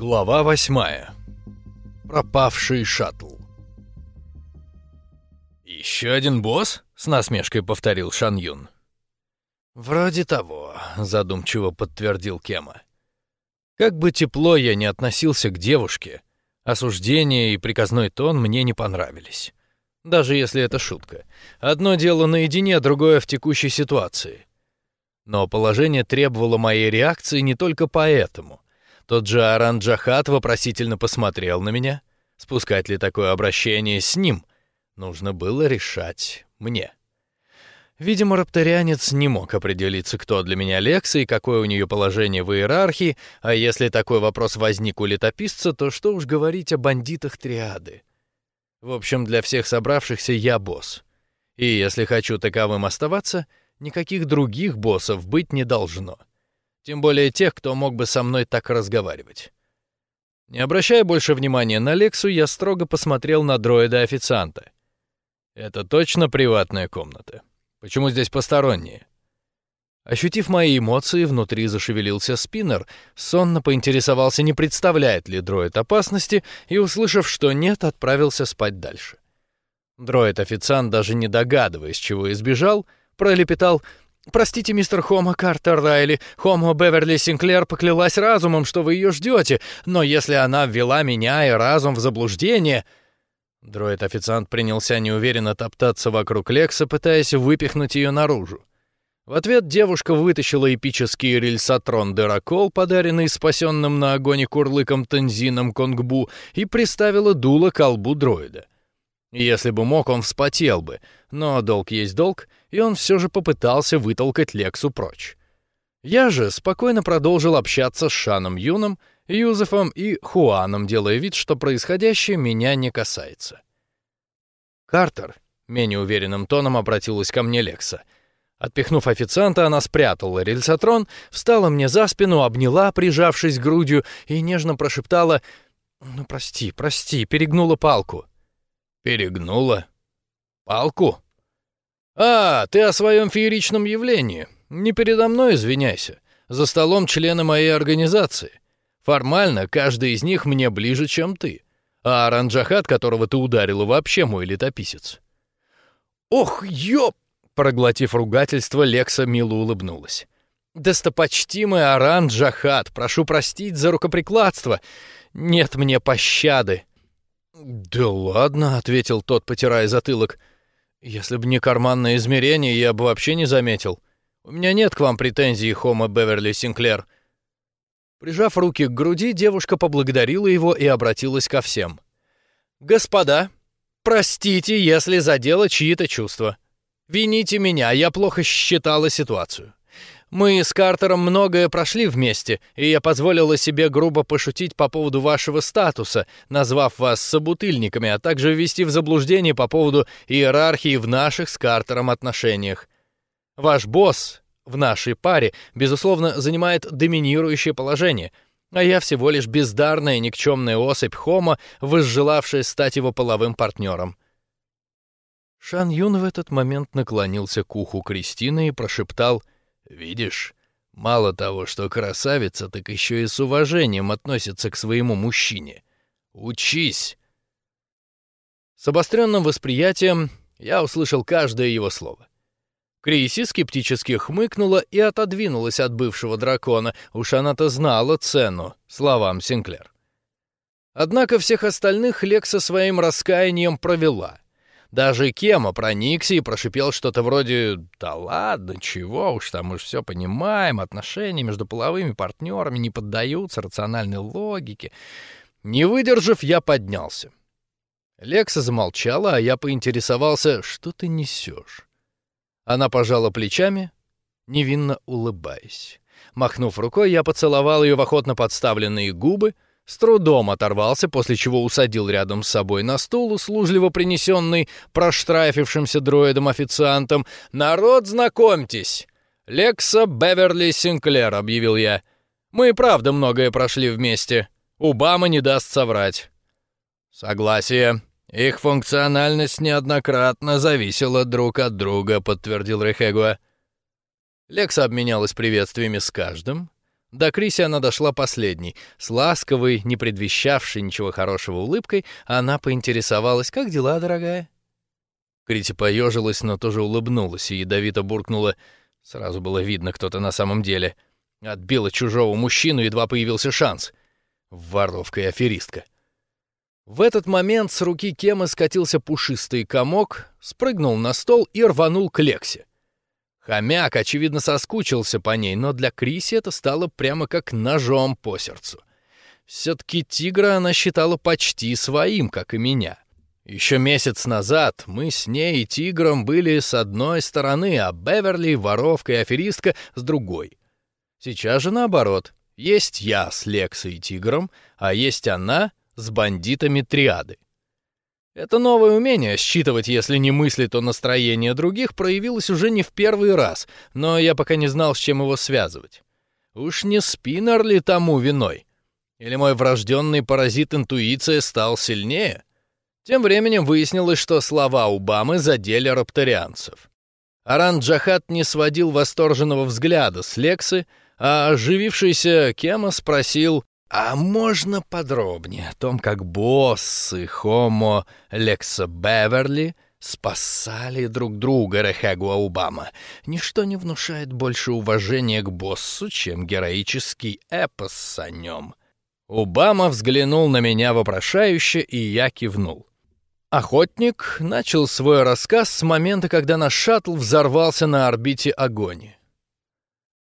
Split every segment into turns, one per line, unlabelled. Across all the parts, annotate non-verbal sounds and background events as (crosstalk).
Глава восьмая. Пропавший шаттл. «Еще один босс?» — с насмешкой повторил Шан Юн. «Вроде того», — задумчиво подтвердил Кема. «Как бы тепло я ни относился к девушке, осуждение и приказной тон мне не понравились. Даже если это шутка. Одно дело наедине, другое в текущей ситуации. Но положение требовало моей реакции не только поэтому. Тот же Аран Джахат вопросительно посмотрел на меня. Спускать ли такое обращение с ним? Нужно было решать мне. Видимо, рапторианец не мог определиться, кто для меня Лекса и какое у нее положение в иерархии, а если такой вопрос возник у летописца, то что уж говорить о бандитах триады. В общем, для всех собравшихся я босс. И если хочу таковым оставаться — никаких других боссов быть не должно. Тем более тех, кто мог бы со мной так разговаривать. Не обращая больше внимания на Лексу, я строго посмотрел на дроида-официанта. Это точно приватная комната. Почему здесь посторонние? Ощутив мои эмоции, внутри зашевелился спиннер, сонно поинтересовался, не представляет ли дроид опасности, и, услышав, что нет, отправился спать дальше. Дроид-официант, даже не догадываясь, чего избежал, пролепетал «Простите, мистер Хома Картер Райли, Хома Беверли Синклер поклялась разумом, что вы ее ждете, но если она ввела меня и разум в заблуждение...» Дроид-официант принялся неуверенно топтаться вокруг Лекса, пытаясь выпихнуть ее наружу. В ответ девушка вытащила эпический рельсотрон Деракол, подаренный спасенным на огоне курлыком Тензином Конгбу, и приставила дуло к колбу дроида. Если бы мог, он вспотел бы, но долг есть долг, и он все же попытался вытолкать Лексу прочь. Я же спокойно продолжил общаться с Шаном Юном, Юзефом и Хуаном, делая вид, что происходящее меня не касается. «Картер», — менее уверенным тоном обратилась ко мне Лекса. Отпихнув официанта, она спрятала рельсотрон, встала мне за спину, обняла, прижавшись грудью, и нежно прошептала «Ну, прости, прости, перегнула палку». «Перегнула? Палку?» «А, ты о своем фееричном явлении. Не передо мной извиняйся. За столом члены моей организации. Формально каждый из них мне ближе, чем ты. А Аранджахат, которого ты ударила, вообще мой летописец». «Ох, ёп!» Проглотив ругательство, Лекса мило улыбнулась. «Достопочтимый Аран Джахат, прошу простить за рукоприкладство. Нет мне пощады». «Да ладно», — ответил тот, потирая затылок. Если бы не карманное измерение, я бы вообще не заметил. У меня нет к вам претензий, Хома Беверли Синклер. Прижав руки к груди, девушка поблагодарила его и обратилась ко всем. Господа, простите, если задело чьи-то чувства. Вините меня, я плохо считала ситуацию. Мы с Картером многое прошли вместе, и я позволила себе грубо пошутить по поводу вашего статуса, назвав вас собутыльниками, а также ввести в заблуждение по поводу иерархии в наших с Картером отношениях. Ваш босс в нашей паре, безусловно, занимает доминирующее положение, а я всего лишь бездарная никчемная особь Хома, возжелавшая стать его половым партнером. Шан Юн в этот момент наклонился к уху Кристины и прошептал — Видишь, мало того, что красавица, так еще и с уважением относится к своему мужчине. Учись!» С обостренным восприятием я услышал каждое его слово. Криси скептически хмыкнула и отодвинулась от бывшего дракона, уж она-то знала цену словам Синклер. Однако всех остальных Лекса своим раскаянием провела — даже Кема проникся и прошипел что-то вроде «Да ладно, чего уж там, мы же все понимаем, отношения между половыми партнерами не поддаются рациональной логике». Не выдержав, я поднялся. Лекса замолчала, а я поинтересовался, что ты несешь. Она пожала плечами, невинно улыбаясь. Махнув рукой, я поцеловал ее в охотно подставленные губы — с трудом оторвался, после чего усадил рядом с собой на стул, услужливо принесенный проштрафившимся дроидом-официантом. «Народ, знакомьтесь! Лекса Беверли Синклер», — объявил я. «Мы и правда многое прошли вместе. Убама не даст соврать». «Согласие. Их функциональность неоднократно зависела друг от друга», — подтвердил Рехегуа. Лекса обменялась приветствиями с каждым, До Криси она дошла последней. С ласковой, не предвещавшей ничего хорошего улыбкой, она поинтересовалась, как дела, дорогая? Крити поежилась, но тоже улыбнулась и ядовито буркнула. Сразу было видно, кто-то на самом деле. Отбила чужого мужчину, едва появился шанс. Воровка и аферистка. В этот момент с руки Кема скатился пушистый комок, спрыгнул на стол и рванул к Лексе. Хомяк, очевидно, соскучился по ней, но для Криси это стало прямо как ножом по сердцу. Все-таки тигра она считала почти своим, как и меня. Еще месяц назад мы с ней и тигром были с одной стороны, а Беверли, воровка и аферистка с другой. Сейчас же наоборот. Есть я с Лексой и тигром, а есть она с бандитами триады. Это новое умение считывать, если не мысли, то настроение других проявилось уже не в первый раз, но я пока не знал, с чем его связывать. Уж не спиннер ли тому виной? Или мой врожденный паразит интуиция стал сильнее? Тем временем выяснилось, что слова Убамы задели рапторианцев. Аран Джахат не сводил восторженного взгляда с Лексы, а оживившийся Кема спросил, а можно подробнее о том, как боссы Хомо Лекса Беверли спасали друг друга Рехегуа Убама? Ничто не внушает больше уважения к боссу, чем героический эпос о нем. Убама взглянул на меня вопрошающе, и я кивнул. Охотник начал свой рассказ с момента, когда наш шаттл взорвался на орбите огонь.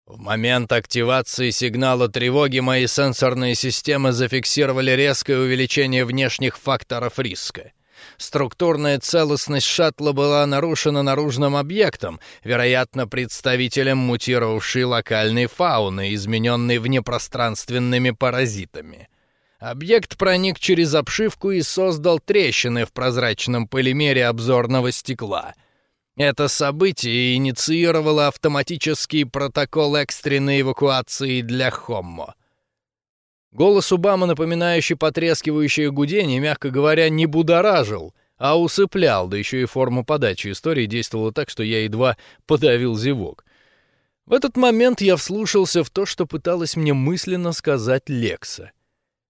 В момент активации сигнала тревоги мои сенсорные системы зафиксировали резкое увеличение внешних факторов риска. Структурная целостность шаттла была нарушена наружным объектом, вероятно, представителем мутировавшей локальной фауны, измененной внепространственными паразитами. Объект проник через обшивку и создал трещины в прозрачном полимере обзорного стекла — это событие инициировало автоматический протокол экстренной эвакуации для Хоммо. Голос Убама, напоминающий потрескивающее гудение, мягко говоря, не будоражил, а усыплял, да еще и форма подачи истории действовала так, что я едва подавил зевок. В этот момент я вслушался в то, что пыталась мне мысленно сказать Лекса.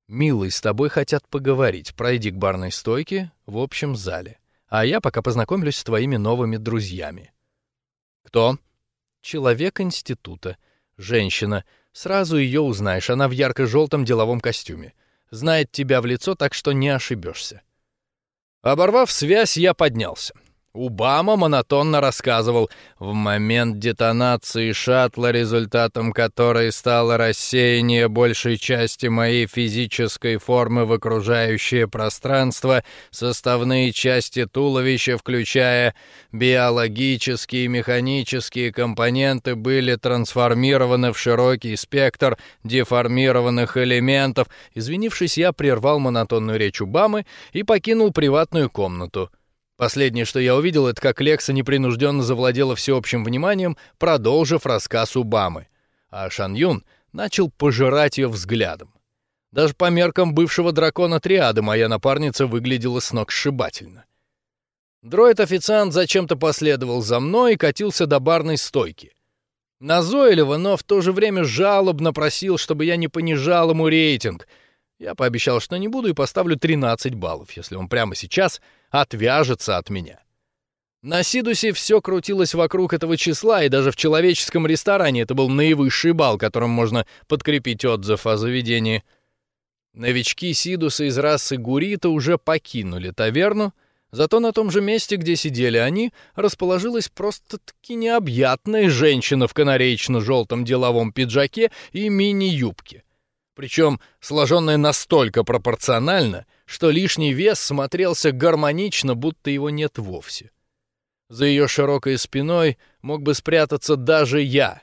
«Милый, с тобой хотят поговорить. Пройди к барной стойке в общем зале» а я пока познакомлюсь с твоими новыми друзьями. Кто? Человек института. Женщина. Сразу ее узнаешь, она в ярко-желтом деловом костюме. Знает тебя в лицо, так что не ошибешься. Оборвав связь, я поднялся. Убама монотонно рассказывал, в момент детонации шаттла, результатом которой стало рассеяние большей части моей физической формы в окружающее пространство, составные части туловища, включая биологические и механические компоненты, были трансформированы в широкий спектр деформированных элементов. Извинившись, я прервал монотонную речь Убамы и покинул приватную комнату. Последнее, что я увидел, это как Лекса непринужденно завладела всеобщим вниманием, продолжив рассказ Убамы. А Шан Юн начал пожирать ее взглядом. Даже по меркам бывшего дракона Триады моя напарница выглядела сногсшибательно. Дроид-официант зачем-то последовал за мной и катился до барной стойки. Назойливо, но в то же время жалобно просил, чтобы я не понижал ему рейтинг. Я пообещал, что не буду, и поставлю 13 баллов, если он прямо сейчас отвяжется от меня. На Сидусе все крутилось вокруг этого числа, и даже в человеческом ресторане это был наивысший балл, которым можно подкрепить отзыв о заведении. Новички Сидуса из расы Гурита уже покинули таверну, зато на том же месте, где сидели они, расположилась просто-таки необъятная женщина в канареечно-желтом деловом пиджаке и мини-юбке. Причем сложенная настолько пропорционально, что лишний вес смотрелся гармонично, будто его нет вовсе. За ее широкой спиной мог бы спрятаться даже я.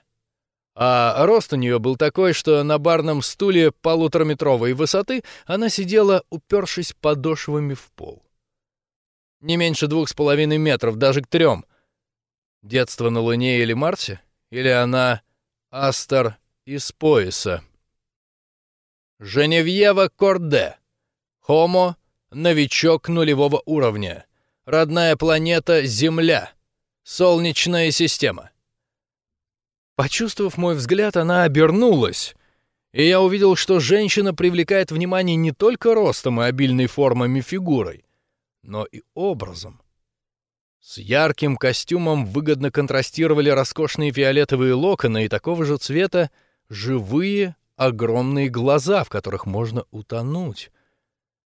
А рост у нее был такой, что на барном стуле полутораметровой высоты она сидела, упершись подошвами в пол. Не меньше двух с половиной метров, даже к трем. Детство на Луне или Марсе? Или она Астер из пояса? Женевьева Корде. Хомо — новичок нулевого уровня. Родная планета — Земля. Солнечная система. Почувствовав мой взгляд, она обернулась и я увидел, что женщина привлекает внимание не только ростом и обильной формами фигурой, но и образом. С ярким костюмом выгодно контрастировали роскошные фиолетовые локоны и такого же цвета живые огромные глаза, в которых можно утонуть.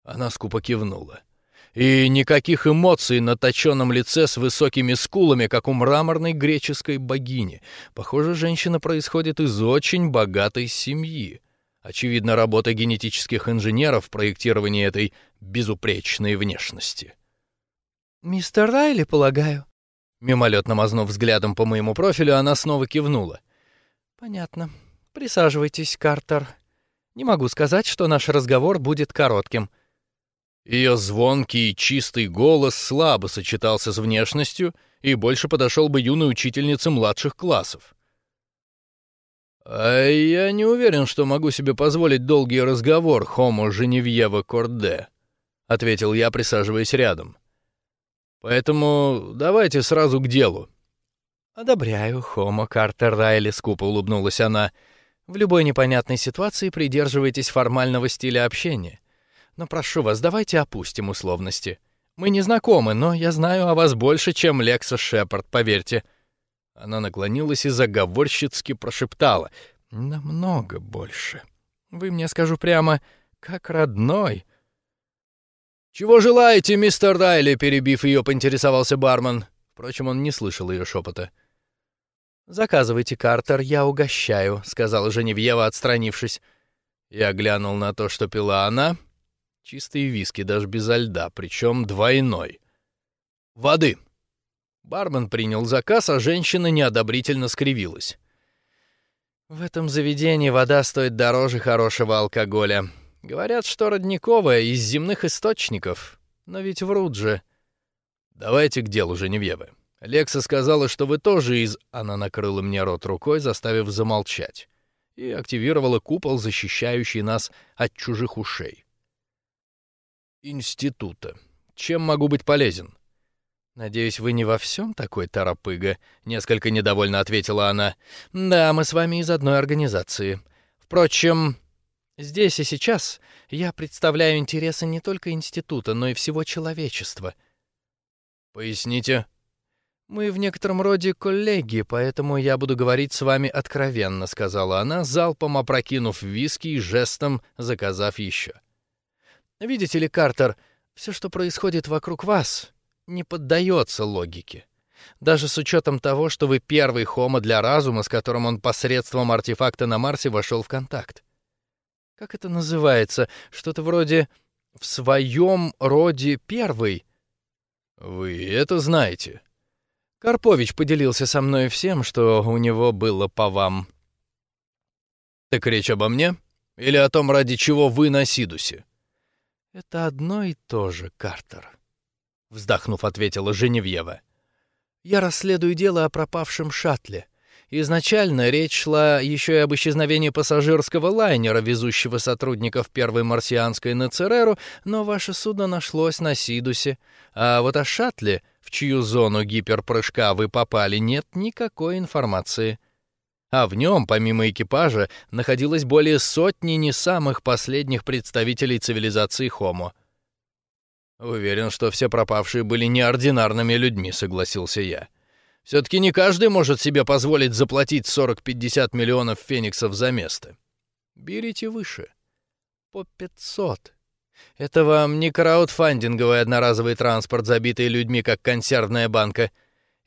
Она скупо кивнула. И никаких эмоций на точенном лице с высокими скулами, как у мраморной греческой богини. Похоже, женщина происходит из очень богатой семьи. Очевидно, работа генетических инженеров в проектировании этой безупречной внешности.
«Мистер Райли, полагаю?»
Мимолетно мазнув взглядом по моему профилю, она снова кивнула.
«Понятно. Присаживайтесь, Картер. Не могу сказать, что наш разговор будет коротким.
Ее звонкий и чистый голос слабо сочетался с внешностью и больше подошел бы юной учительнице младших классов. «А я не уверен, что могу себе позволить долгий разговор, Хомо Женевьева Корде», — ответил я, присаживаясь рядом. «Поэтому давайте сразу к делу».
«Одобряю, Хомо Картер Райли», — скупо улыбнулась она. «В любой непонятной ситуации придерживайтесь формального стиля общения. Но прошу вас, давайте опустим условности. Мы не знакомы, но я знаю о вас больше, чем Лекса Шепард, поверьте. Она наклонилась и заговорщицки прошептала: "Намного больше. Вы мне скажу прямо, как родной".
Чего желаете, мистер Райли? перебив ее, поинтересовался бармен. Впрочем, он не слышал ее шепота.
Заказывайте, Картер, я угощаю, сказала Женевьева, отстранившись.
Я глянул на то, что пила она, Чистые виски, даже без льда, причем двойной. Воды. Бармен принял заказ, а женщина неодобрительно скривилась.
В этом заведении вода стоит дороже хорошего алкоголя. Говорят, что родниковая из земных источников, но ведь врут же.
Давайте к делу, Женевьевы. Лекса сказала, что вы тоже из... Она накрыла мне рот рукой, заставив замолчать, и активировала купол, защищающий нас от чужих ушей института. Чем могу быть полезен?
Надеюсь, вы не во всем такой торопыга, несколько недовольно ответила она. Да, мы с вами из одной организации. Впрочем, здесь и сейчас я представляю интересы не только института, но и всего человечества.
Поясните.
Мы в некотором роде коллеги, поэтому я буду говорить с вами откровенно, сказала она, залпом опрокинув виски и жестом заказав еще. Видите ли, Картер, все, что происходит вокруг вас, не поддается логике. Даже с учетом того, что вы первый хомо для разума, с которым он посредством артефакта на Марсе вошел в контакт. Как это называется? Что-то вроде в своем роде первый.
Вы это знаете?
Карпович поделился со мной всем, что у него было по вам.
Так речь обо мне или о том, ради чего вы на Сидусе?
Это одно и то же, Картер, вздохнув, ответила Женевьева. Я расследую дело о пропавшем шаттле. Изначально речь шла еще и об исчезновении пассажирского лайнера, везущего сотрудников первой марсианской на Цереру, но ваше судно нашлось на Сидусе, а вот о шаттле, в чью зону гиперпрыжка вы попали, нет никакой информации а в нем, помимо экипажа, находилось более сотни не самых последних представителей цивилизации Homo.
Уверен, что все пропавшие были неординарными людьми, согласился я. Все-таки не каждый может себе позволить заплатить 40-50 миллионов фениксов за место. Берите выше.
По 500. Это вам не краудфандинговый одноразовый транспорт, забитый людьми, как консервная банка.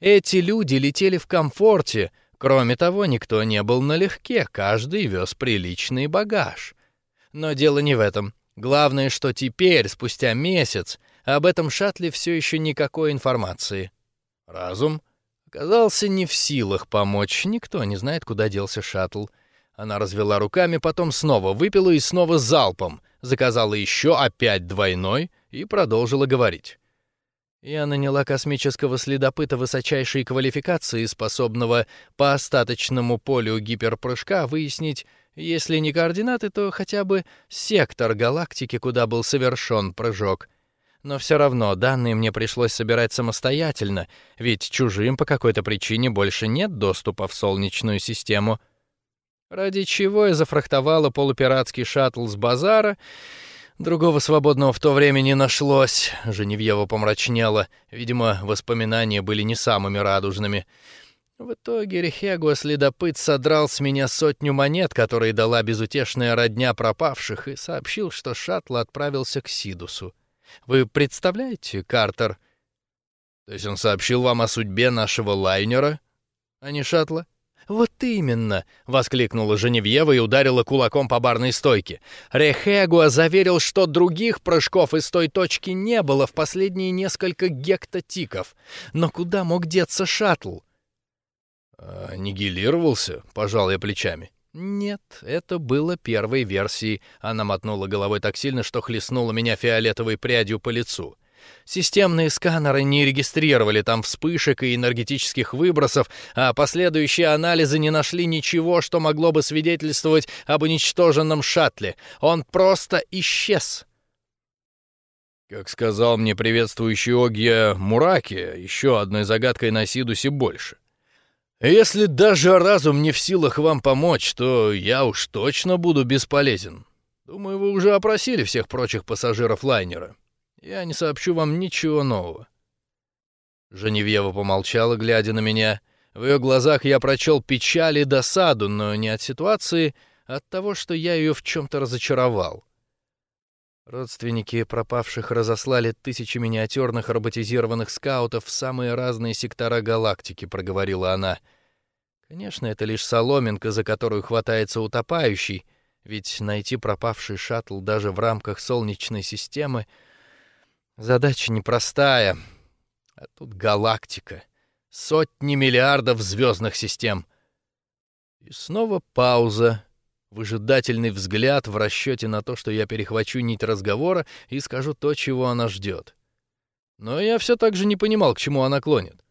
Эти люди летели в комфорте, Кроме того, никто не был налегке, каждый вез приличный багаж. Но дело не в этом. Главное, что теперь, спустя месяц, об этом шаттле все еще никакой информации.
Разум
оказался не в силах помочь. Никто не знает, куда делся шаттл. Она развела руками, потом снова выпила и снова залпом, заказала еще опять двойной и продолжила говорить. Я наняла космического следопыта высочайшей квалификации, способного по остаточному полю гиперпрыжка выяснить, если не координаты, то хотя бы сектор галактики, куда был совершен прыжок. Но все равно данные мне пришлось собирать самостоятельно, ведь чужим по какой-то причине больше нет доступа в Солнечную систему. Ради чего я зафрахтовала полупиратский шаттл с базара? Другого свободного в то время не нашлось. Женевьева помрачнела. Видимо, воспоминания были не самыми радужными. В итоге Рехегуа следопыт содрал с меня сотню монет, которые дала безутешная родня пропавших, и сообщил, что шаттл отправился к Сидусу. Вы представляете, Картер? То есть он сообщил вам о судьбе нашего лайнера, а не шаттла? «Вот именно!» — воскликнула Женевьева и ударила кулаком по барной стойке. Рехегуа заверил, что других прыжков из той точки не было в последние несколько гектотиков. Но куда мог деться шаттл?
«Аннигилировался?» — пожал я плечами.
«Нет, это было первой версией». Она мотнула головой так сильно, что хлестнула меня фиолетовой прядью по лицу. Системные сканеры не регистрировали там вспышек и энергетических выбросов, а последующие анализы не нашли ничего, что могло бы свидетельствовать об уничтоженном шаттле. Он просто исчез.
Как сказал мне приветствующий Огья Мураки, еще одной загадкой на Сидусе больше. Если даже разум не в силах вам помочь, то я уж точно буду бесполезен. Думаю, вы уже опросили всех прочих пассажиров лайнера. Я не сообщу вам ничего нового. Женевьева помолчала, глядя на меня. В ее глазах я прочел печаль и досаду, но не от ситуации, а от того, что я ее в чем-то разочаровал. Родственники пропавших разослали тысячи миниатюрных роботизированных скаутов в самые разные сектора галактики, проговорила она. Конечно, это лишь соломинка, за которую хватается утопающий, ведь найти пропавший шаттл даже в рамках Солнечной системы — Задача непростая. А тут галактика. Сотни миллиардов звездных систем. И снова пауза. Выжидательный взгляд в расчете на то, что я перехвачу нить разговора и скажу то, чего она ждет. Но я все так же не понимал, к чему она клонит.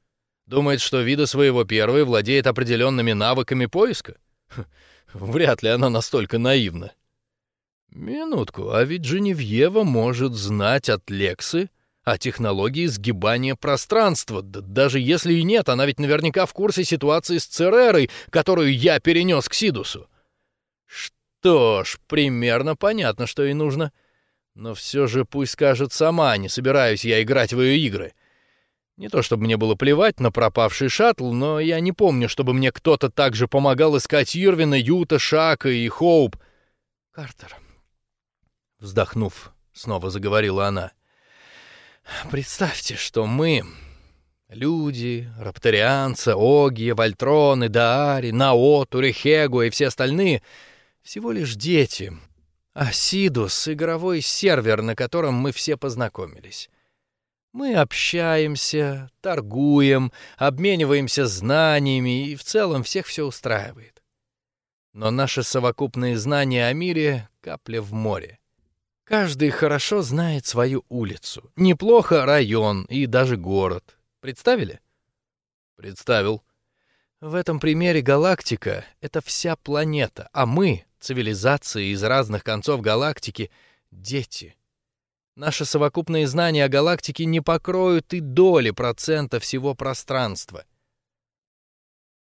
Думает, что вида своего первой владеет определенными навыками поиска? Вряд ли она настолько наивна. Минутку, а ведь Женевьева может знать от Лексы о технологии сгибания пространства. Да даже если и нет, она ведь наверняка в курсе ситуации с Церерой, которую я перенес к Сидусу. Что ж, примерно понятно, что ей нужно. Но все же пусть скажет сама, не собираюсь я играть в ее игры. Не то чтобы мне было плевать на пропавший шаттл, но я не помню, чтобы мне кто-то так же помогал искать Ирвина, Юта, Шака и Хоуп. Картер, Вздохнув, снова заговорила она. «Представьте, что мы, люди, рапторианцы, Оги, Вольтроны, Даари, Наоту, Рехегу и все остальные — всего лишь дети, а Сидус — игровой сервер, на котором мы все познакомились». Мы общаемся, торгуем, обмениваемся знаниями, и в целом всех все устраивает. Но наши совокупные знания о мире — капля в море. Каждый хорошо знает свою улицу. Неплохо район и даже город. Представили? Представил. В этом примере галактика — это вся планета, а мы, цивилизации из разных концов галактики, — дети. Наши совокупные знания о галактике не покроют и доли процента всего пространства.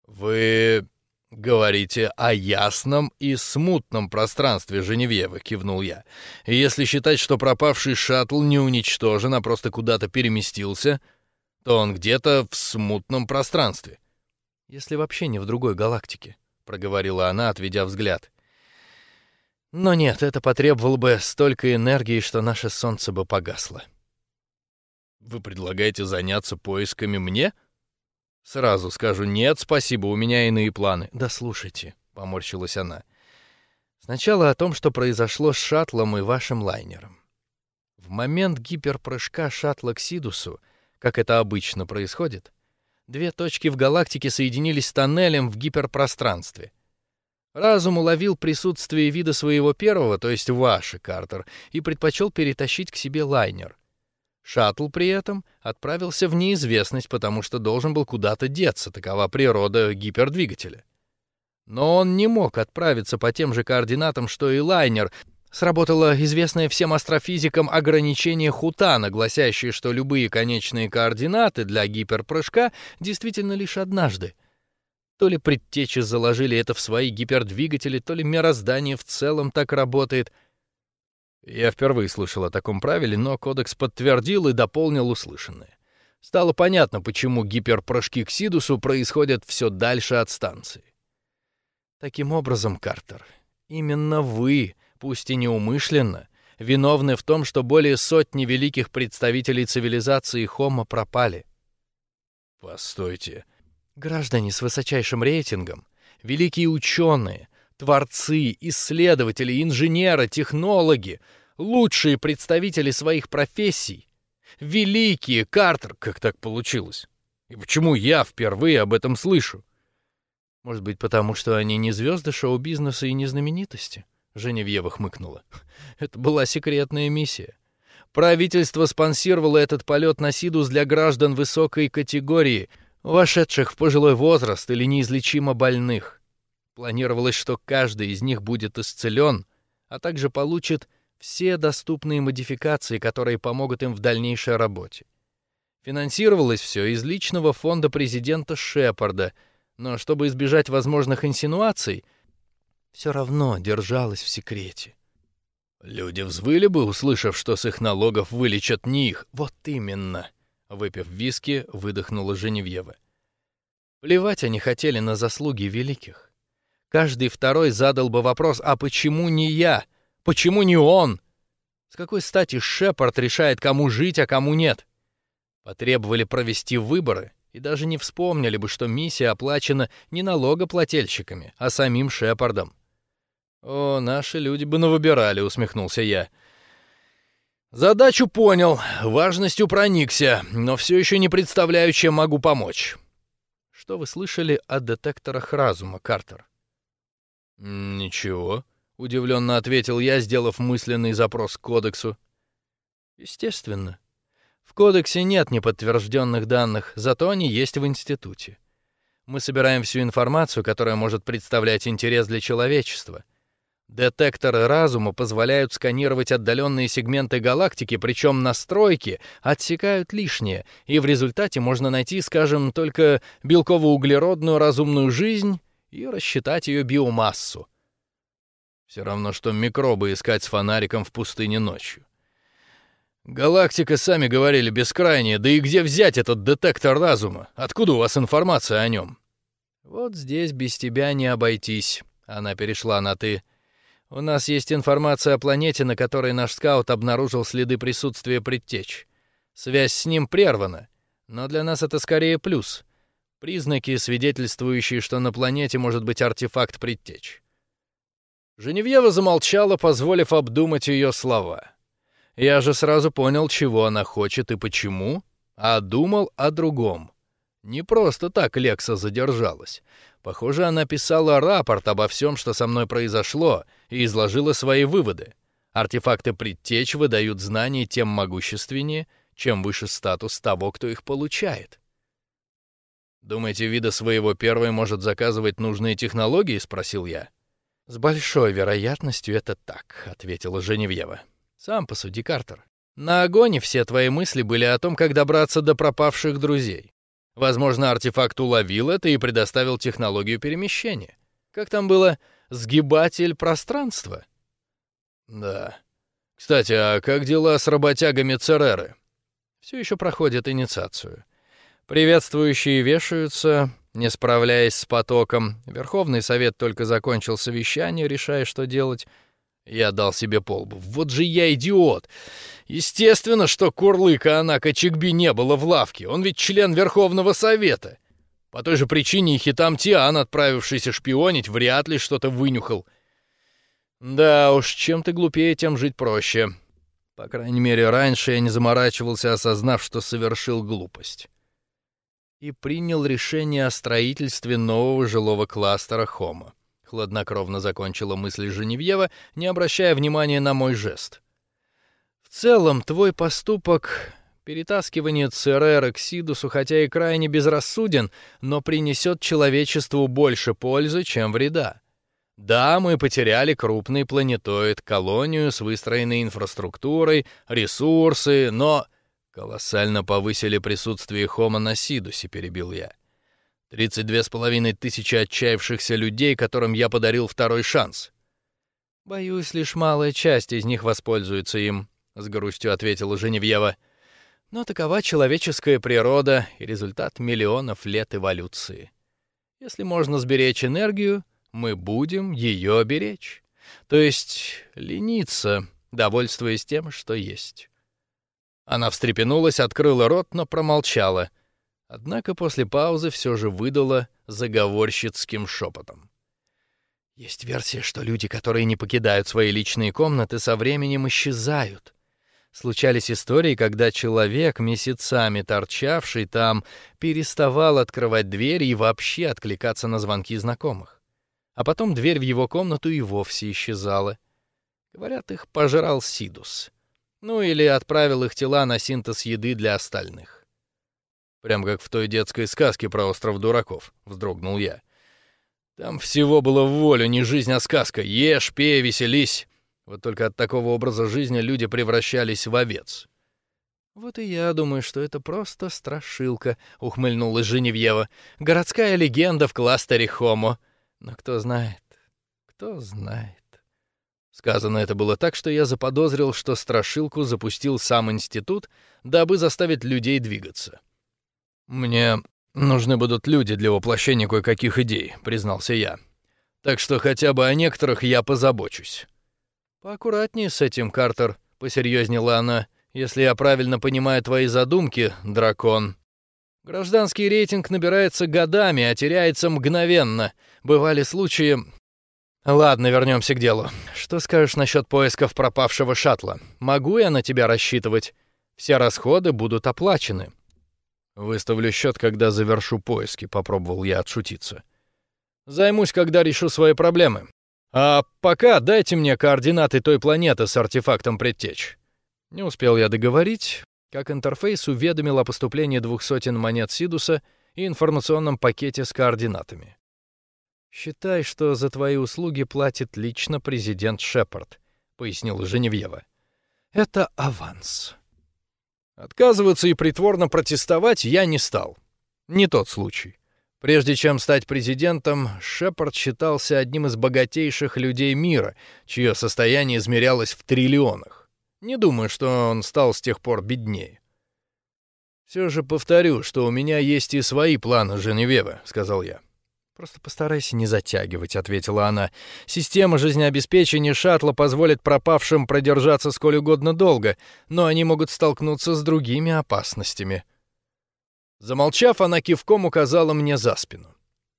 «Вы «Говорите о ясном и смутном пространстве Женевьевы», — кивнул я. «Если считать, что пропавший шаттл не уничтожен, а просто куда-то переместился, то он где-то в смутном пространстве». «Если вообще не в другой галактике», — проговорила она, отведя взгляд. «Но нет, это потребовало бы столько энергии, что наше солнце бы погасло». «Вы предлагаете заняться поисками мне?» Сразу скажу нет, спасибо, у меня иные планы. Да слушайте, поморщилась она. Сначала о том, что произошло с шаттлом и вашим лайнером. В момент гиперпрыжка шаттла к Сидусу, как это обычно происходит, две точки в галактике соединились тоннелем в гиперпространстве. Разум уловил присутствие вида своего первого, то есть ваше, Картер, и предпочел перетащить к себе лайнер. Шаттл при этом отправился в неизвестность, потому что должен был куда-то деться, такова природа гипердвигателя. Но он не мог отправиться по тем же координатам, что и лайнер. Сработало известное всем астрофизикам ограничение Хутана, гласящее, что любые конечные координаты для гиперпрыжка действительно лишь однажды.
То ли предтечи заложили это в свои гипердвигатели, то ли мироздание в целом так работает. Я впервые слышал о таком правиле, но кодекс подтвердил и дополнил услышанное. Стало понятно, почему гиперпрыжки к Сидусу происходят все дальше от станции. Таким образом, Картер, именно вы, пусть и неумышленно, виновны в том, что более сотни великих представителей цивилизации Homo пропали.
Постойте.
Граждане с высочайшим рейтингом, великие ученые, творцы, исследователи, инженеры, технологи, лучшие представители своих профессий, великие, Картер, как так получилось? И почему я впервые об этом слышу? Может быть, потому что они не звезды шоу-бизнеса и не знаменитости? Женевьева хмыкнула. (laughs) Это была секретная миссия. Правительство спонсировало этот полет на Сидус для граждан высокой категории, вошедших в пожилой возраст или неизлечимо больных. Планировалось, что каждый из них будет исцелен, а также получит все доступные модификации, которые помогут им в дальнейшей работе. Финансировалось все из личного фонда президента Шепарда, но чтобы избежать возможных инсинуаций — все равно держалась в секрете.
Люди взвыли бы, услышав, что с их налогов вылечат не их.
Вот именно. Выпив виски, выдохнула Женевьева. Плевать они хотели на заслуги великих. Каждый второй задал бы вопрос: а почему не я? Почему не он? С какой стати Шепард решает, кому жить, а кому нет? Потребовали провести выборы и даже не вспомнили бы, что миссия оплачена не налогоплательщиками, а самим Шепардом. «О, наши люди бы навыбирали», — усмехнулся я. «Задачу понял, важностью проникся, но все еще не представляю, чем могу помочь». «Что вы слышали о детекторах разума, Картер?»
«Ничего», — удивленно ответил я, сделав мысленный запрос к кодексу.
«Естественно. В кодексе нет неподтвержденных данных, зато они есть в институте. Мы собираем всю информацию, которая может представлять интерес для человечества — Детекторы разума позволяют сканировать отдаленные сегменты галактики, причем настройки отсекают лишнее, и в результате можно найти, скажем, только белково-углеродную разумную жизнь и рассчитать ее биомассу.
Все равно, что микробы искать с фонариком в пустыне ночью. Галактика, сами говорили, бескрайняя, да и где взять этот детектор разума? Откуда у вас информация о нем?
Вот здесь без тебя не обойтись. Она перешла на «ты». У нас есть информация о планете, на которой наш скаут обнаружил следы присутствия предтеч. Связь с ним прервана, но для нас это скорее плюс. Признаки, свидетельствующие, что на планете может быть артефакт предтеч. Женевьева замолчала, позволив обдумать ее слова. Я же сразу понял, чего она хочет и почему, а думал о другом. Не просто так Лекса задержалась. Похоже, она писала рапорт обо всем, что со мной произошло, и изложила свои выводы. Артефакты предтеч выдают знания тем могущественнее, чем выше статус того, кто их получает.
Думаете, вида своего первой может заказывать нужные технологии? – спросил я.
С большой вероятностью это так, ответила Женевьева. Сам посуди, Картер. На огоне все твои мысли были о том, как добраться до пропавших друзей. Возможно, артефакт уловил это и предоставил технологию перемещения. Как там было? Сгибатель пространства?
Да. Кстати, а как дела с работягами Цереры?
Все еще проходят инициацию. Приветствующие вешаются, не справляясь с потоком. Верховный совет только закончил совещание, решая, что делать. Я дал себе полбу. Вот же я идиот! Естественно, что Курлыка Анака Чикби не было в лавке. Он ведь член Верховного Совета. По той же причине и Хитам Тиан, отправившийся шпионить, вряд ли что-то вынюхал. Да уж, чем ты глупее, тем жить проще. По крайней мере, раньше я не заморачивался, осознав, что совершил глупость. И принял решение о строительстве нового жилого кластера Хома. Хладнокровно закончила мысль Женевьева, не обращая внимания на мой жест. В целом, твой поступок перетаскивание ЦРР к Сидусу, хотя и крайне безрассуден, но принесет человечеству больше пользы, чем вреда. Да, мы потеряли крупный планетоид, колонию с выстроенной инфраструктурой, ресурсы, но колоссально повысили присутствие Хома на Сидусе, перебил я.
Тридцать две с половиной тысячи отчаявшихся людей, которым я подарил второй шанс.
Боюсь, лишь малая часть из них воспользуется им, с грустью ответила Женевьева. Но такова человеческая природа и результат миллионов лет эволюции. Если можно сберечь энергию, мы будем ее беречь. То есть лениться, довольствуясь тем, что есть. Она встрепенулась, открыла рот, но промолчала. Однако после паузы все же выдала заговорщицким шепотом. Есть версия, что люди, которые не покидают свои личные комнаты, со временем исчезают. Случались истории, когда человек, месяцами торчавший там, переставал открывать дверь и вообще откликаться на звонки знакомых. А потом дверь в его комнату и вовсе исчезала. Говорят, их пожрал Сидус. Ну или отправил их тела на синтез еды для остальных. Прям как в той детской сказке про остров дураков, вздрогнул я. Там всего было в волю, не жизнь, а сказка. Ешь, пей, веселись. Вот только от такого образа жизни люди превращались в овец. Вот и я думаю, что это просто страшилка, ухмыльнулась Женевьева. Городская легенда в кластере Хомо. Но кто знает? Кто знает? Сказано это было так, что я заподозрил, что страшилку запустил сам институт, дабы заставить людей двигаться. Мне нужны будут люди для воплощения кое-каких идей, признался я. Так что хотя бы о некоторых я позабочусь. Поаккуратнее с этим, Картер, посерьезнела она. Если я правильно понимаю твои задумки, дракон. Гражданский рейтинг набирается годами, а теряется мгновенно. Бывали случаи. Ладно, вернемся к делу. Что скажешь насчет поисков пропавшего шаттла? Могу я на тебя рассчитывать? Все расходы будут оплачены. Выставлю счет, когда завершу поиски, попробовал я отшутиться. Займусь, когда решу свои проблемы. А пока дайте мне координаты той планеты с артефактом предтеч. Не успел я договорить, как интерфейс уведомил о поступлении двух сотен монет Сидуса и информационном пакете с координатами. Считай, что за твои услуги платит лично президент Шепард, пояснила Женевьева. Это аванс. Отказываться и притворно протестовать я не стал. Не тот случай. Прежде чем стать президентом, Шепард считался одним из богатейших людей мира, чье состояние измерялось в триллионах. Не думаю, что он стал с тех пор беднее. Все же повторю, что у меня есть и свои планы, Женевьева, сказал я. Просто постарайся не затягивать, ответила она. Система жизнеобеспечения шаттла позволит пропавшим продержаться сколь угодно долго, но они могут столкнуться с другими опасностями. Замолчав, она кивком указала мне за спину.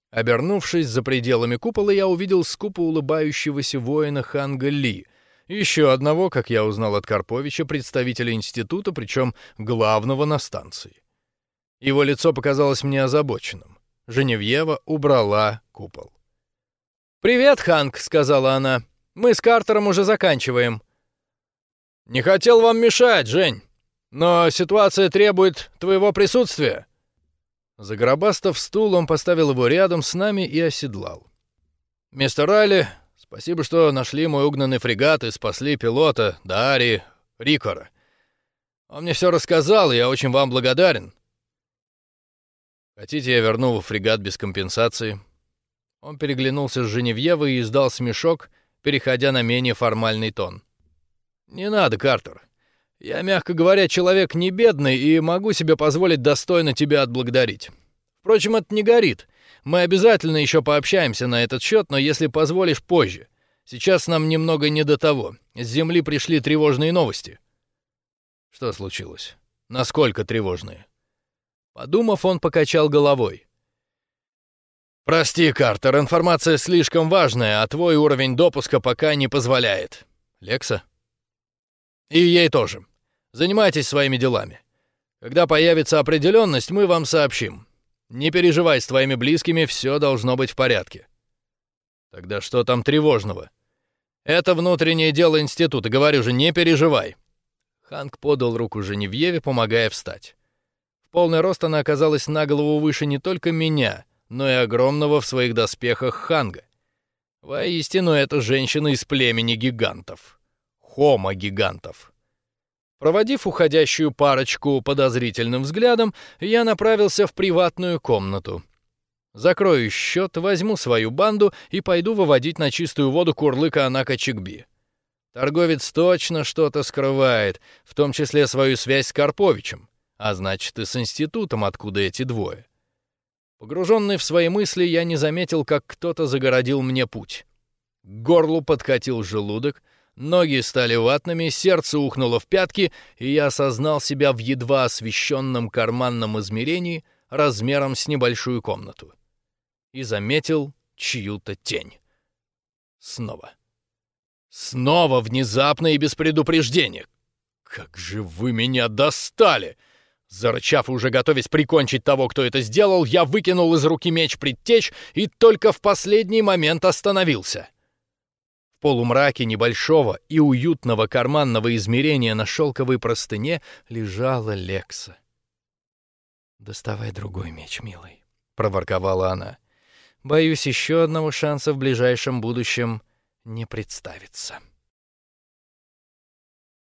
Обернувшись за пределами купола, я увидел скупо улыбающегося воина Ханга Ли, еще одного, как я узнал от Карповича, представителя института, причем главного на станции. Его лицо показалось мне озабоченным. Женевьева убрала купол. «Привет, Ханк», — сказала она. «Мы с Картером уже заканчиваем». «Не хотел вам мешать, Жень, но ситуация требует твоего присутствия». Загробастав стул, он поставил его рядом с нами и оседлал. «Мистер Райли, спасибо, что нашли мой угнанный фрегат и спасли пилота, Дари, Рикора. Он мне все рассказал, и я очень вам благодарен. Хотите, я верну фрегат без компенсации? Он переглянулся с Женевьевой и издал смешок, переходя на менее формальный тон. Не надо, Картер. Я, мягко говоря, человек не бедный и могу себе позволить достойно тебя отблагодарить. Впрочем, это не горит. Мы обязательно еще пообщаемся на этот счет, но если позволишь, позже. Сейчас нам немного не до того. С земли пришли тревожные новости. Что случилось? Насколько тревожные? Подумав, он покачал головой. «Прости, Картер, информация слишком важная, а твой уровень допуска пока не позволяет. Лекса?» «И ей тоже. Занимайтесь своими делами. Когда появится определенность, мы вам сообщим. Не переживай, с твоими близкими все должно быть в порядке». «Тогда что там тревожного?» «Это внутреннее дело института, говорю же, не переживай». Ханк подал руку Женевьеве, помогая встать. Полный рост она оказалась на голову выше не только меня, но и огромного в своих доспехах Ханга. Воистину, это женщина из племени гигантов. Хома-гигантов. Проводив уходящую парочку подозрительным взглядом, я направился в приватную комнату.
Закрою счет, возьму свою банду и пойду выводить на чистую воду курлыка Анака Чикби. Торговец точно что-то скрывает, в том числе свою связь с Карповичем, а значит и с институтом, откуда эти двое. Погруженный в свои мысли, я не заметил, как кто-то загородил мне путь. К горлу подкатил желудок, ноги стали ватными, сердце ухнуло в пятки, и я осознал себя в едва освещенном карманном измерении размером с небольшую комнату и заметил чью-то тень. Снова. Снова внезапно и без предупреждения. «Как же вы меня достали!» Зарычав и уже готовясь прикончить того, кто это сделал, я выкинул из руки меч предтеч и только в последний момент остановился. В полумраке небольшого и уютного карманного измерения на шелковой простыне лежала Лекса.
«Доставай другой меч, милый», — проворковала она. Боюсь, еще одного шанса в ближайшем будущем не представится.